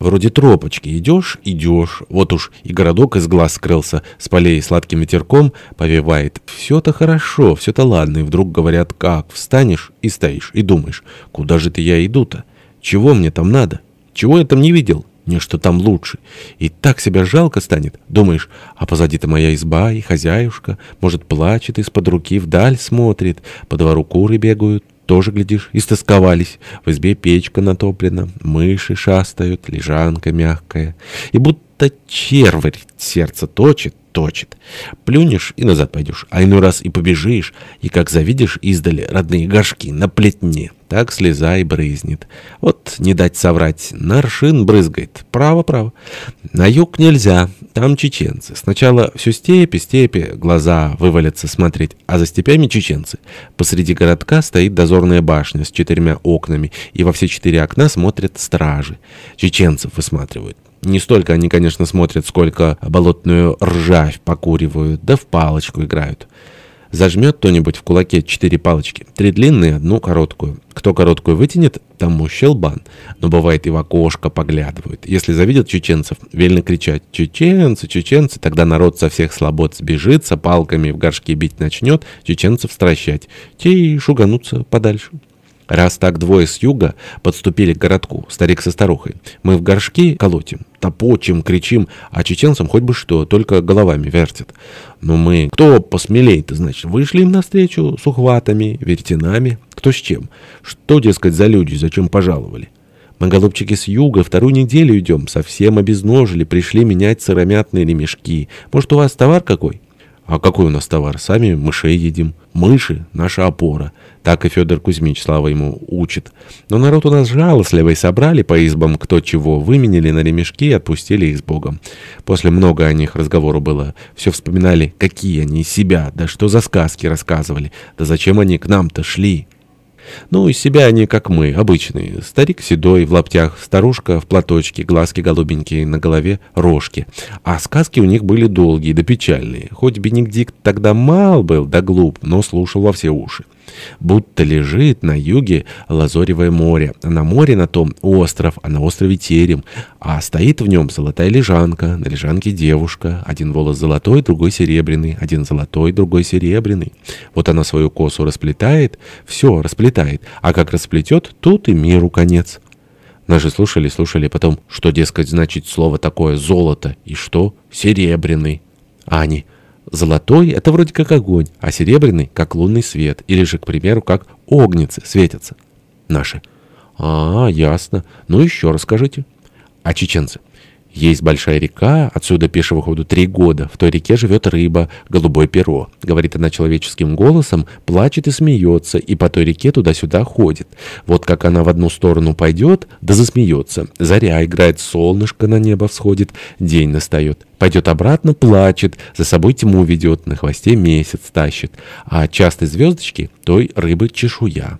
Вроде тропочки. Идешь, идешь. Вот уж и городок из глаз скрылся, с полей сладким ветерком повевает. Все-то хорошо, все-то ладно. И вдруг говорят, как? Встанешь и стоишь, и думаешь, куда же ты я иду-то? Чего мне там надо? Чего я там не видел? Мне что там лучше. И так себя жалко станет. Думаешь, а позади-то моя изба и хозяюшка. Может, плачет, из-под руки вдаль смотрит. По двору куры бегают тоже, глядишь, истосковались. В избе печка натоплена, мыши шастают, лежанка мягкая. И будто червь сердце точит, точит. Плюнешь и назад пойдешь, а иной раз и побежишь, и как завидишь издали родные горшки на плетне, так слеза и брызнет. Вот не дать соврать, наршин брызгает, право-право. На юг нельзя, там чеченцы. Сначала все степи, степи, глаза вывалятся смотреть, а за степями чеченцы. Посреди городка стоит дозорная башня с четырьмя окнами, и во все четыре окна смотрят стражи. Чеченцев высматривают. Не столько они, конечно, смотрят, сколько болотную ржавь покуривают, да в палочку играют. Зажмет кто-нибудь в кулаке четыре палочки, три длинные, одну короткую. Кто короткую вытянет, тому щелбан. Но бывает и в окошко поглядывают. Если завидят чеченцев, вельно кричать «Чеченцы, чеченцы!» Тогда народ со всех слобод сбежится, палками в горшки бить начнет, чеченцев стращать. Те и шуганутся подальше. Раз так двое с юга подступили к городку, старик со старухой, мы в горшки колотим, топочем, кричим, а чеченцам хоть бы что, только головами вертят. Но мы, кто посмелей-то, значит, вышли им навстречу с ухватами, вертинами, кто с чем. Что, дескать, за люди, зачем пожаловали? Мы, голубчики, с юга вторую неделю идем, совсем обезножили, пришли менять сыромятные ремешки. Может, у вас товар какой? А какой у нас товар? Сами мышей едим. Мыши — наша опора. Так и Федор Кузьмич, слава ему, учит. Но народ у нас жалостливый. Собрали по избам кто чего, выменили на ремешки и отпустили их с Богом. После много о них разговору было. Все вспоминали, какие они из себя, да что за сказки рассказывали, да зачем они к нам-то шли». Ну, из себя они, как мы, обычные. Старик седой, в лаптях, старушка в платочке, глазки голубенькие, на голове рожки. А сказки у них были долгие да печальные. Хоть Бенедикт тогда мал был да глуп, но слушал во все уши будто лежит на юге Лазоревое море, а на море на том остров, а на острове терем, а стоит в нем золотая лежанка, на лежанке девушка, один волос золотой, другой серебряный, один золотой, другой серебряный. Вот она свою косу расплетает, все расплетает, а как расплетет, тут и миру конец. Наши слушали, слушали, потом, что, дескать, значит слово такое «золото» и что «серебряный». А они... Золотой — это вроде как огонь, а серебряный — как лунный свет, или же, к примеру, как огницы светятся. Наши. А, ясно. Ну еще расскажите. А чеченцы? Есть большая река, отсюда пешего ходу три года. В той реке живет рыба, голубое перо. Говорит она человеческим голосом, плачет и смеется, и по той реке туда-сюда ходит. Вот как она в одну сторону пойдет, да засмеется. Заря играет, солнышко на небо всходит, день настает. Пойдет обратно, плачет, за собой тьму ведет, на хвосте месяц тащит. А частой звездочки той рыбы чешуя.